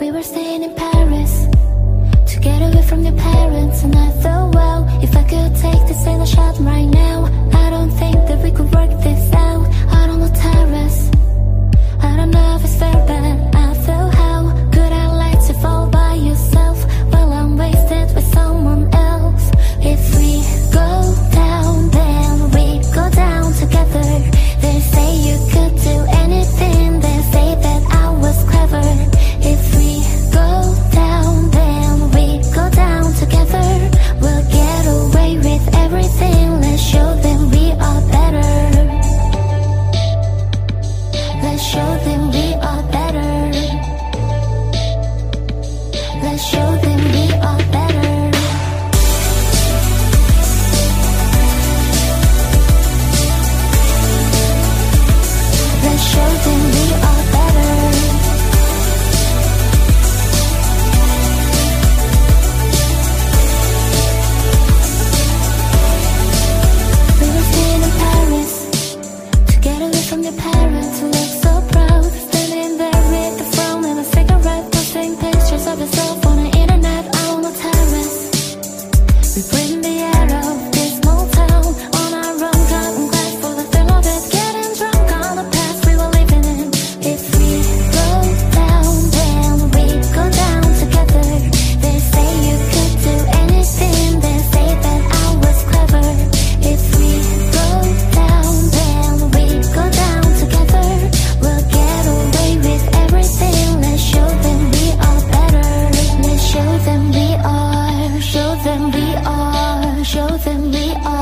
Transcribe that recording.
We were staying in Paris To get away from your parents And I thought, well shelving the me up.